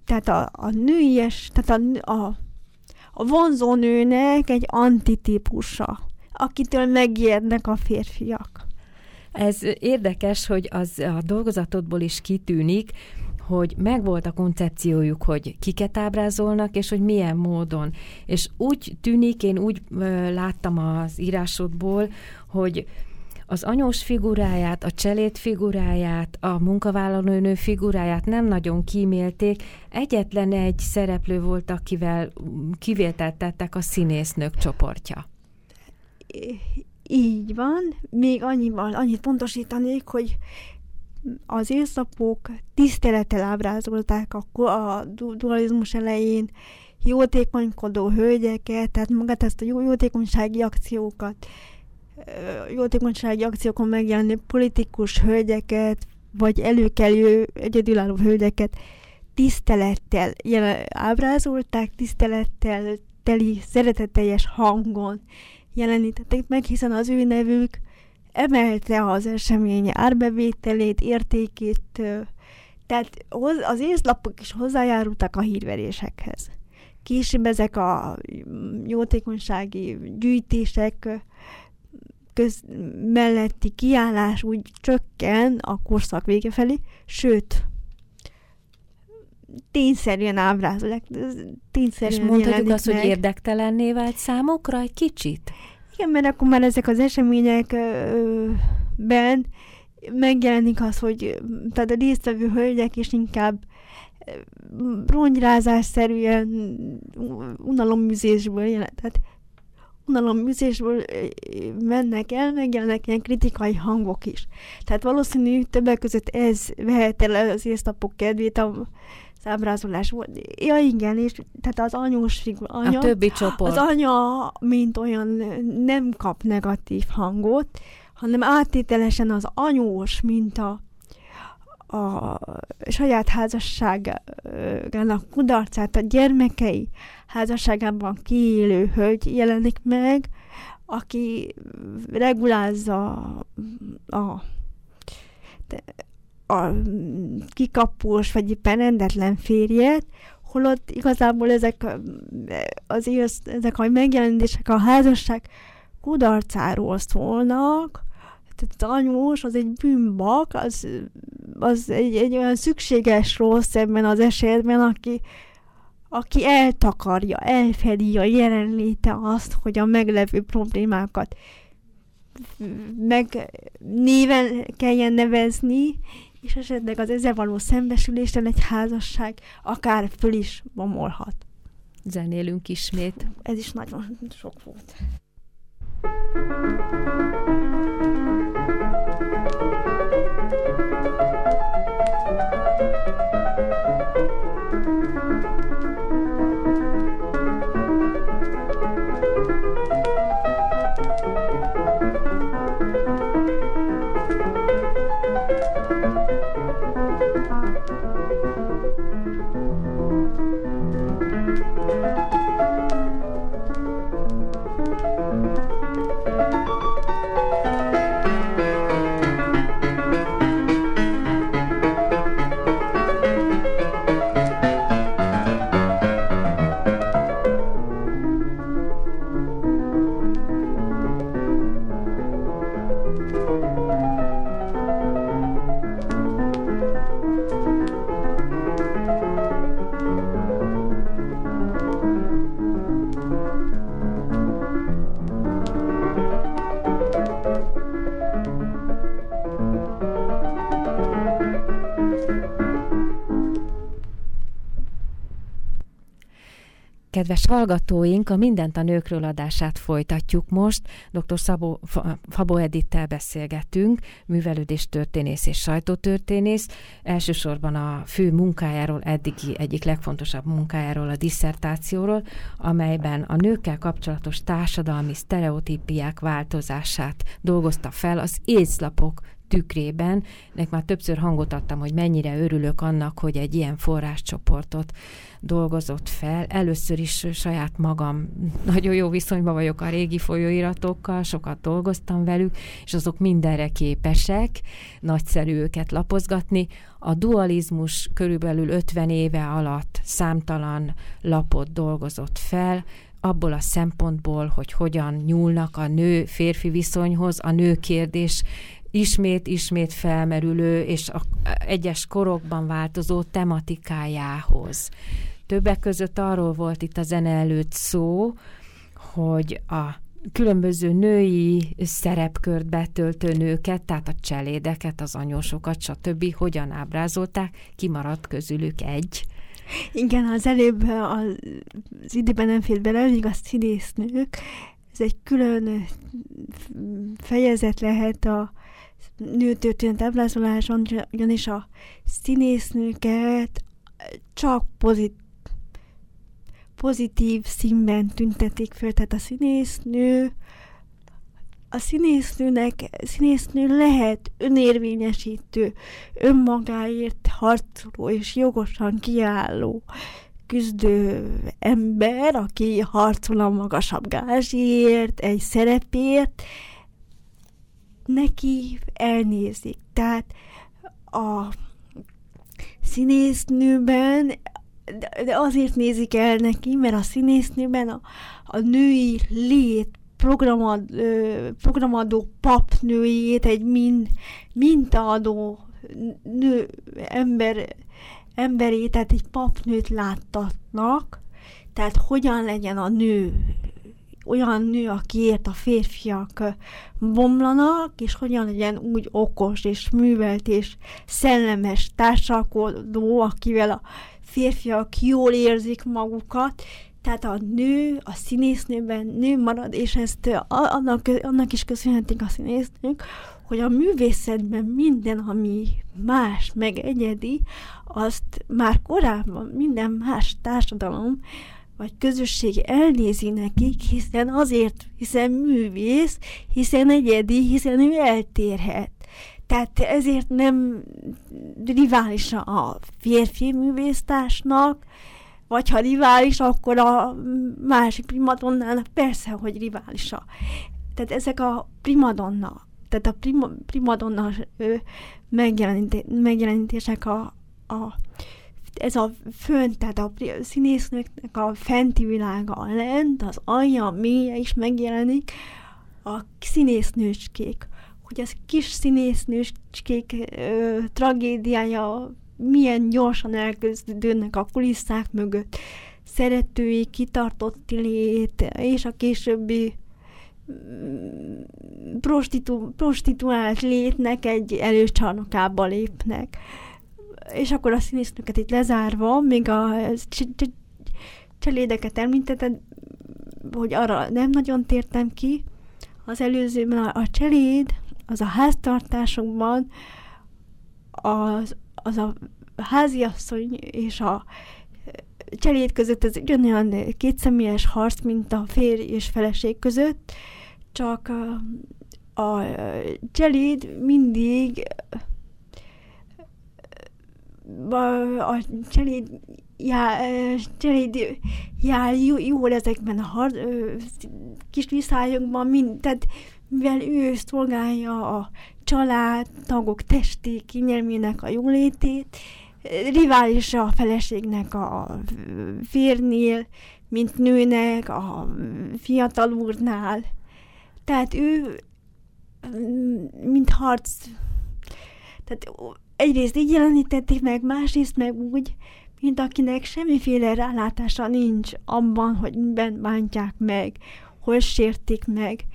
tehát a, a nőies, tehát a, a, a vonzó nőnek egy antitípusa, akitől megijednek a férfiak. Ez érdekes, hogy az a dolgozatodból is kitűnik, hogy megvolt a koncepciójuk, hogy kiket ábrázolnak, és hogy milyen módon. És úgy tűnik, én úgy láttam az írásodból, hogy az anyós figuráját, a cselét figuráját, a munkavállalónő figuráját nem nagyon kímélték. Egyetlen egy szereplő volt, akivel kivételtettek a színésznők csoportja. Így van. Még annyival, annyit pontosítanék, hogy az észapok tisztelettel ábrázolták a, a dualizmus elején jótékonykodó hölgyeket, tehát magát ezt a jó, jótékonysági akciókat, jótékonysági akciókon megjelenő politikus hölgyeket, vagy előkelő egyedülálló hölgyeket tisztelettel jelen, ábrázolták, tisztelettel teli, szeretetteljes hangon jelenítették meg, hiszen az ő nevük emelte az esemény árbevételét, értékét, tehát az észlapok is hozzájárultak a hírverésekhez. Később ezek a jótékonysági gyűjtések köz melletti kiállás úgy csökken a korszak vége felé, sőt, tényszerűen ábrázolják. Tényszerűen És mondhatjuk azt, meg. hogy érdektelenné vált számokra egy kicsit? Igen, mert akkor már ezek az eseményekben megjelenik az, hogy tehát a résztvevő hölgyek is inkább ronyrázásszerűen unalomműzésből jelent. Tehát unalomműzésből mennek el, megjelennek ilyen kritikai hangok is. Tehát valószínű többek között ez vehet el az észtapok kedvét a szábrázolás volt. Ja, igen, és tehát az anyós figura, anya, a többi csoport. Az anya, mint olyan nem kap negatív hangot, hanem áttételesen az anyós, mint a, a saját házasságának kudarcát a gyermekei házasságában kiélő hölgy jelenik meg, aki regulázza a, a kikapós vagy éppen rendetlen férjet, holott igazából ezek, az, ezek a megjelenések a házasság kudarcáról szólnak, tehát az anyós az egy bűnbak, az, az egy, egy olyan szükséges rossz ebben az esetben, aki, aki eltakarja, elfedi a jelenléte azt, hogy a meglevő problémákat meg néven kelljen nevezni, és esetleg az ezzel való szembesülésen egy házasság akár föl is bomolhat. Zenélünk ismét. Ez is nagyon sok volt. Thank you. Kedves hallgatóink, a Mindent a nőkről adását folytatjuk most. Dr. Szabó, Fabó Edittel beszélgetünk, művelődés történész és sajtótörténész. Elsősorban a fő munkájáról, eddigi egyik legfontosabb munkájáról, a disszertációról, amelyben a nőkkel kapcsolatos társadalmi sztereotípiák változását dolgozta fel az észlapok tükrében. Nek már többször hangot adtam, hogy mennyire örülök annak, hogy egy ilyen forráscsoportot dolgozott fel. Először is saját magam nagyon jó viszonyban vagyok a régi folyóiratokkal, sokat dolgoztam velük, és azok mindenre képesek, nagyszerű őket lapozgatni. A dualizmus körülbelül 50 éve alatt számtalan lapot dolgozott fel, abból a szempontból, hogy hogyan nyúlnak a nő-férfi viszonyhoz, a nő kérdés ismét-ismét felmerülő és a egyes korokban változó tematikájához. Többek között arról volt itt a zene előtt szó, hogy a különböző női szerepkört betöltő nőket, tehát a cselédeket, az anyósokat, stb. hogyan ábrázolták, kimaradt közülük egy. Igen, az előbb az időben nem fér bele, a színésznők, ez egy külön fejezet lehet a nőtörténet ábrázoláson, ugyanis a színésznőket csak pozit, pozitív színben tüntetik föl, tehát a színésznő a színésznőnek, színésznő lehet önérvényesítő, önmagáért harcoló és jogosan kiálló küzdő ember, aki harcol a magasabb gázsért, egy szerepért, neki elnézik. Tehát a színésznőben de azért nézik el neki, mert a színésznőben a, a női lét programad, programadó papnőjét egy mind, mintaadó nő, ember, emberét, tehát egy papnőt láttatnak, tehát hogyan legyen a nő olyan nő, akiért a férfiak bomlanak, és hogyan legyen úgy okos és művelt és szellemes társalkodó, akivel a férfiak jól érzik magukat, tehát a nő, a színésznőben nő marad, és ezt annak, annak is köszönhetik a színésznők, hogy a művészetben minden, ami más, meg egyedi, azt már korábban minden más társadalom vagy közösség elnézi nekik, hiszen azért, hiszen művész, hiszen egyedi, hiszen ő eltérhet. Tehát ezért nem rivális a férfi művésztársnak, vagy ha rivális, akkor a másik primadonnának persze, hogy riválisa. Tehát ezek a primadonna, tehát a prima, primadonna megjelenítések a, a ez a fönt, tehát a színésznőknek a fenti világa a lent, az alja, a mélye is megjelenik, a színésznőskék, hogy az kis színésznőskék ö, tragédiája milyen gyorsan elkezdődnek a kulisszák mögött, szeretői, kitartott lét, és a későbbi mm, prostitu, prostituált létnek egy előcsarnokába lépnek. És akkor a színésznőket itt lezárva, még a cselédeket említetted, hogy arra nem nagyon tértem ki, az előzőben a, a cseléd, az a háztartásokban az az a háziasszony és a cseléd között ez ugyanolyan kétszemélyes harc, mint a férj és feleség között, csak a, a cseléd mindig a, cseléd já, cseléd jár jól ezekben a har, kis viszályokban, mind, tehát mivel ő szolgálja a családtagok testi kinyelmének a jólétét, rivális a feleségnek a férnél, mint nőnek, a fiatal úrnál. Tehát ő, mint harc, tehát egyrészt így jelenítették meg, másrészt meg úgy, mint akinek semmiféle rálátása nincs abban, hogy miben bántják meg, hol sértik meg.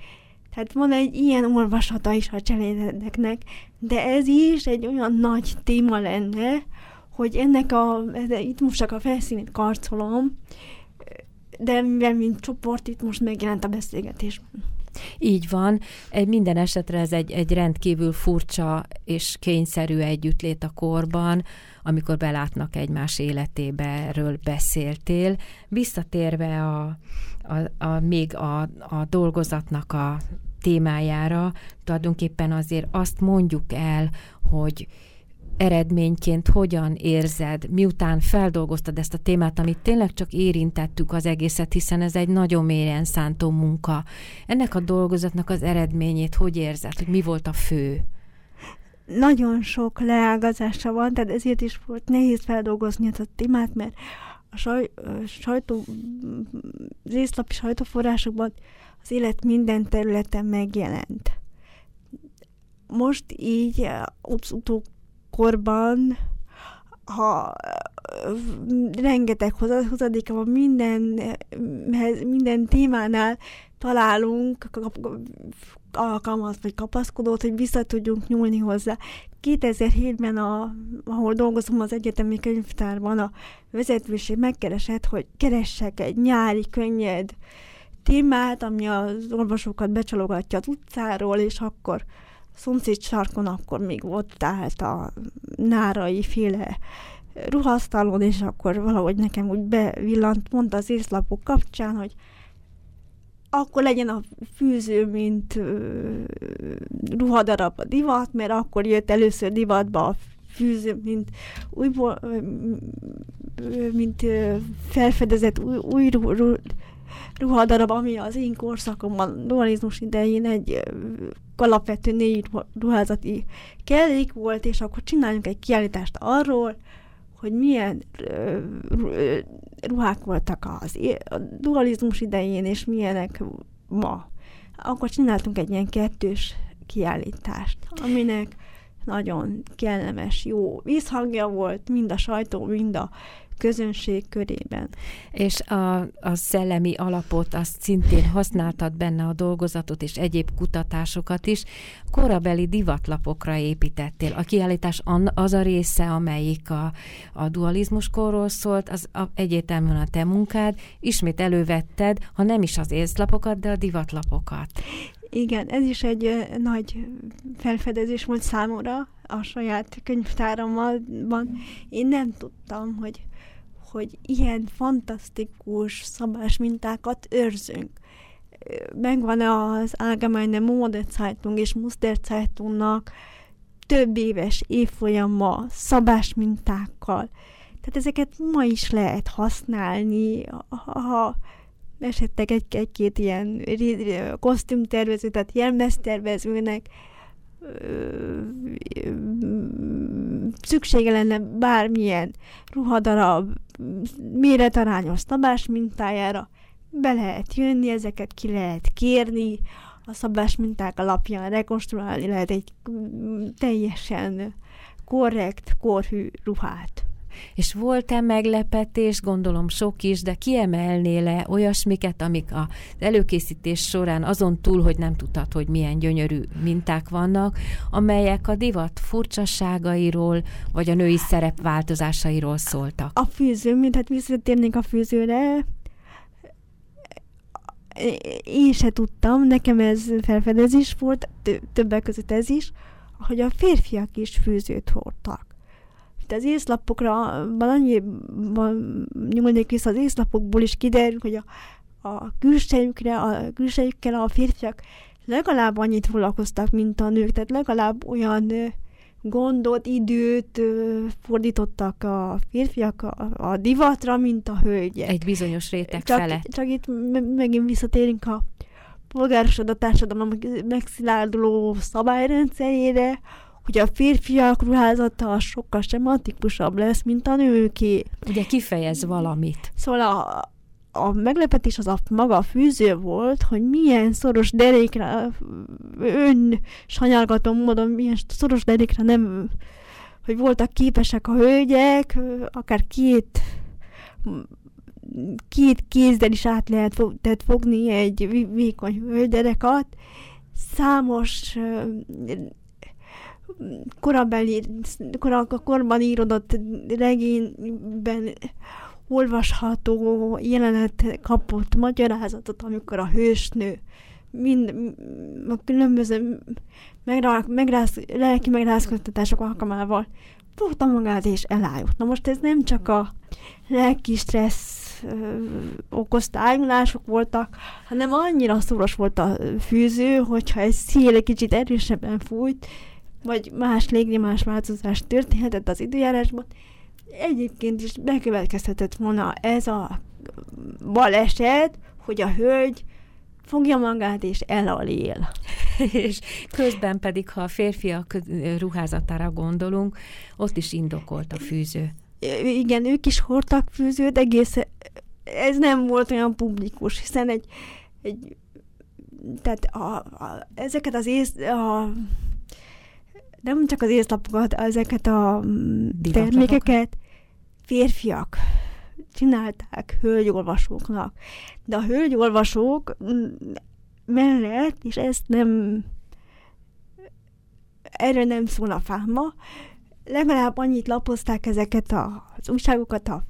Tehát van egy ilyen olvasata is a cselédeknek, de ez is egy olyan nagy téma lenne, hogy ennek a, itt most csak a felszínét karcolom, de mivel mint csoport itt most megjelent a beszélgetésben. Így van. Egy minden esetre ez egy, egy rendkívül furcsa és kényszerű együttlét a korban, amikor belátnak egymás életébe, erről beszéltél. Visszatérve a, a, a még a, a dolgozatnak a témájára, tulajdonképpen azért azt mondjuk el, hogy eredményként hogyan érzed, miután feldolgoztad ezt a témát, amit tényleg csak érintettük az egészet, hiszen ez egy nagyon mélyen szántó munka. Ennek a dolgozatnak az eredményét hogy érzed, hogy mi volt a fő? Nagyon sok leágazása van, tehát ezért is volt nehéz feldolgozni ezt a témát, mert a saj, sajtó, részlapi sajtóforrásokban az élet minden területen megjelent. Most így utókorban, ha rengeteg hozadéka van minden, minden témánál találunk alkalmat vagy kapaszkodót, hogy vissza tudjunk nyúlni hozzá. 2007-ben, a, ahol dolgozom az egyetemi könyvtárban, a vezetőség megkeresett, hogy keressek egy nyári, könnyed témát, ami az olvasókat becsalogatja az utcáról, és akkor szomszéd sarkon akkor még ott állt a nárai féle ruhasztalon, és akkor valahogy nekem úgy bevillant, mondta az észlapok kapcsán, hogy akkor legyen a fűző, mint uh, ruhadarab a divat, mert akkor jött először divatba a fűző, mint újból, mint uh, felfedezett új, új ruhadarab, ami az én korszakomban, dualizmus idején egy alapvető négy ruházati kellék volt, és akkor csináljunk egy kiállítást arról, hogy milyen ruhák voltak az a dualizmus idején, és milyenek ma. Akkor csináltunk egy ilyen kettős kiállítást, aminek nagyon kellemes, jó vízhangja volt, mind a sajtó, mind a közönség körében. És a, a szellemi alapot azt szintén használtad benne a dolgozatot és egyéb kutatásokat is. Korabeli divatlapokra építettél. A kiállítás az a része, amelyik a, a dualizmus korról szólt, az a, egyértelműen a te munkád. Ismét elővetted, ha nem is az észlapokat, de a divatlapokat. Igen, ez is egy nagy felfedezés volt számomra a saját könyvtáramban. Én nem tudtam, hogy hogy ilyen fantasztikus szabás mintákat őrzünk. Megvan az Allgemeine Modezeitung és Musterzeitung-nak több éves évfolyammal, szabás mintákkal. Tehát ezeket ma is lehet használni, ha esetleg egy-két ilyen kosztümtervező, tehát jelmeztervezőnek szüksége lenne bármilyen ruhadarab, méretarányos szabás mintájára, be lehet jönni, ezeket ki lehet kérni, a szabás minták alapján rekonstruálni lehet egy teljesen korrekt, korhű ruhát. És volt-e meglepetés, gondolom sok is, de kiemelné le olyasmiket, amik az előkészítés során azon túl, hogy nem tudtad, hogy milyen gyönyörű minták vannak, amelyek a divat furcsaságairól, vagy a női szerep változásairól szóltak? A fűző, mint hát visszatérnénk a fűzőre, én se tudtam, nekem ez felfedezés volt, többek között ez is, hogy a férfiak is fűzőt hordtak. De az észlapokra, annyiban nyúlnék vissza, az észlapokból is kiderül, hogy a, a külsejükre, a külsejükkel a férfiak legalább annyit foglalkoztak, mint a nők, tehát legalább olyan gondot, időt fordítottak a férfiak a, a divatra, mint a hölgyek. Egy bizonyos réteg csak, fele. Csak itt megint visszatérünk a polgárosodott társadalom megszilárduló szabályrendszerére, hogy a férfiak ruházata sokkal sematikusabb lesz, mint a nőké. Ugye kifejez valamit. Szóval a, a meglepetés az a maga a fűző volt, hogy milyen szoros derékre, ön sanyargató módon, milyen szoros derékre nem, hogy voltak képesek a hölgyek, akár két két kézzel is át lehet fog, tehát fogni egy vékony hölgyerekat. Számos korabeli, kor, korban írodott regényben olvasható jelenet kapott magyarázatot, amikor a hősnő mind a különböző megrá, megráz, lelki megrázkodtatások alkalmával fogta magát és elájult. Na most ez nem csak a lelki stressz ö, okozta ájulások voltak, hanem annyira szoros volt a fűző, hogyha egy szél egy kicsit erősebben fújt, vagy más légnyomás változás történhetett az időjárásban, egyébként is bekövetkezhetett volna ez a baleset, hogy a hölgy fogja magát és elalél. és közben pedig, ha a férfiak ruházatára gondolunk, ott is indokolt a fűző. Igen, ők is hordtak fűzőt, egész ez nem volt olyan publikus, hiszen egy, egy tehát a, a, ezeket az ész, a, nem csak az észlapokat, ezeket a Divatatok. termékeket férfiak csinálták hölgyolvasóknak. De a hölgyolvasók mellett, és ezt nem erre nem szól a fáma, legalább annyit lapozták ezeket a, az újságokat a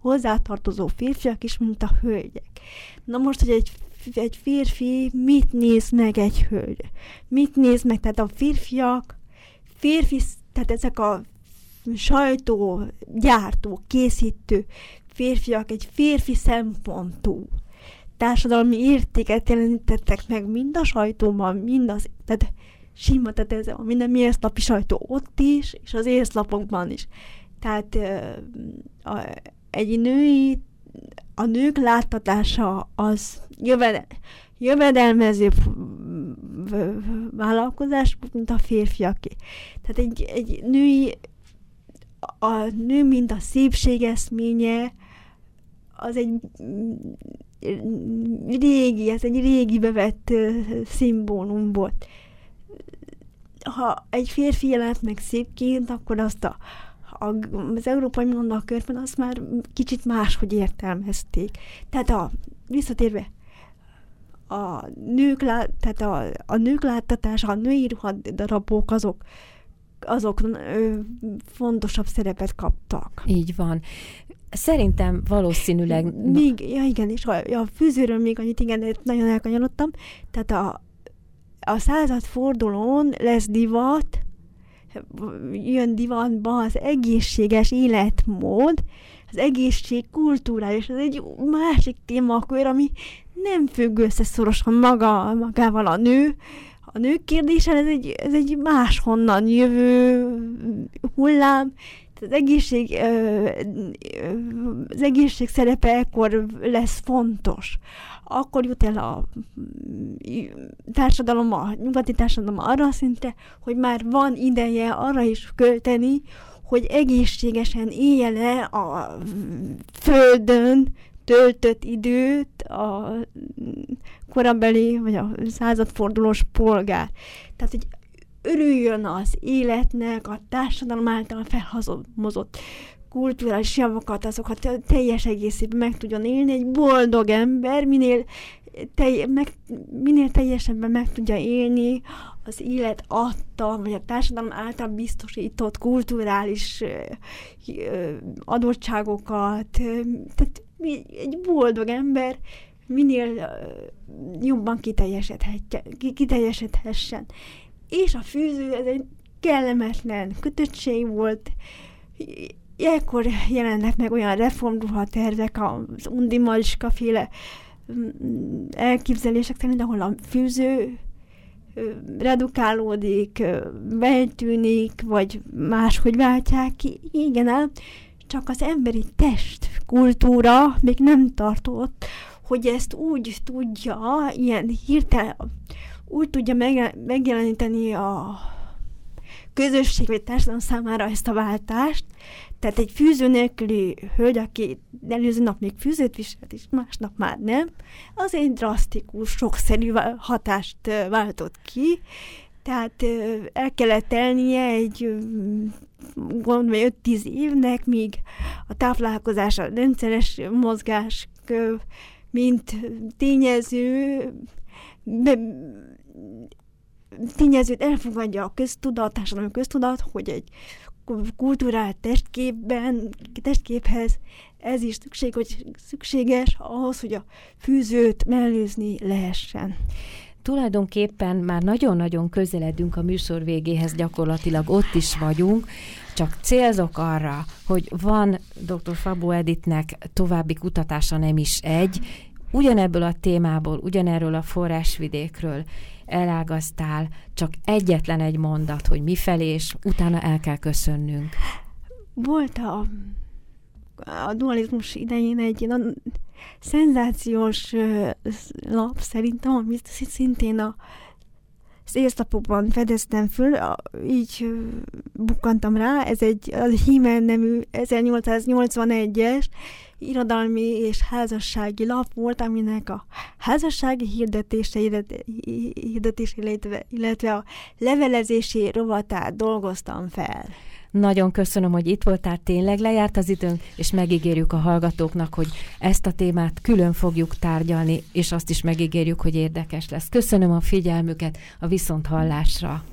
hozzátartozó férfiak is, mint a hölgyek. Na most, hogy egy, egy férfi mit néz meg egy hölgy? Mit néz meg? Tehát a férfiak, férfi, tehát ezek a sajtó, gyártó, készítő férfiak egy férfi szempontú társadalmi értéket jelenítettek meg mind a sajtóban, mind az, tehát sima, tehát ez a minden észlapi sajtó ott is, és az észlapokban is. Tehát a, egy női, a nők láttatása az jövedel, jövedelmező vállalkozás, mint a férfiaké. Tehát egy, egy női a nő, mint a szépség eszménye, az egy régi, ez egy régi bevett szimbólum volt. Ha egy férfi jelent meg szépként, akkor azt a, a, az európai mondakörben azt már kicsit máshogy értelmezték. Tehát a, visszatérve, a nők, lát, tehát a, a nők láttatása, a női ruhadarabok azok, azok ö, fontosabb szerepet kaptak. Így van. Szerintem valószínűleg... Még, ja igen, és a, a fűzőről még annyit, igen, nagyon elkanyarodtam. Tehát a, a század fordulón lesz divat, jön divatba az egészséges életmód, az egészség kultúrája, és ez egy másik témakör, ami nem függ össze szorosan maga, magával a nő, A nők kérdése ez egy, ez egy máshonnan jövő hullám, az egészség, az egészség szerepe ekkor lesz fontos. Akkor jut el a társadalom, a nyugati társadalom arra a szintre, hogy már van ideje arra is költeni, hogy egészségesen élje le a földön töltött időt a korabeli, vagy a századfordulós polgár. Tehát, hogy örüljön az életnek, a társadalom által felhazomozott kulturális javakat, azokat teljes egészében meg tudjon élni. Egy boldog ember minél, telj, meg, minél teljesebben meg tudja élni az élet adta, vagy a társadalom által biztosított kulturális adottságokat. Tehát egy boldog ember minél jobban kiteljesedhessen. És a fűző, ez egy kellemetlen kötöttség volt, Ekkor jelennek meg olyan reformruhatervek, az Undi Mariska féle mm, elképzelések szerint, ahol a fűző redukálódik, beltűnik, vagy máshogy váltják ki. Igen, ám csak az emberi test kultúra még nem tartott, hogy ezt úgy tudja, ilyen hirtelen, úgy tudja megjeleníteni a közösség vagy társadalom számára ezt a váltást. Tehát egy fűző nélküli hölgy, aki előző nap még fűzőt viselt, és másnap már nem, az egy drasztikus, sokszerű hatást váltott ki. Tehát el kellett telnie egy gondolom 5-10 évnek, míg a táplálkozás, a rendszeres mozgás, mint tényező, tényezőt elfogadja a köztudat, társadalmi köztudat, hogy egy kulturált testképben, testképhez ez is szükség, hogy szükséges ahhoz, hogy a fűzőt mellőzni lehessen tulajdonképpen már nagyon-nagyon közeledünk a műsor végéhez, gyakorlatilag ott is vagyunk, csak célzok arra, hogy van dr. Fabó Editnek további kutatása nem is egy, ugyanebből a témából, ugyanerről a forrásvidékről elágaztál, csak egyetlen egy mondat, hogy mifelé, és utána el kell köszönnünk. Volt a, a dualizmus idején egy szenzációs lap szerintem, amit szintén a szélszapokban fedeztem föl, így bukkantam rá, ez egy az Himen nemű 1881-es irodalmi és házassági lap volt, aminek a házassági hirdetése, hirdetése illetve, illetve a levelezési rovatát dolgoztam fel. Nagyon köszönöm, hogy itt voltál, tényleg lejárt az időnk, és megígérjük a hallgatóknak, hogy ezt a témát külön fogjuk tárgyalni, és azt is megígérjük, hogy érdekes lesz. Köszönöm a figyelmüket a viszonthallásra.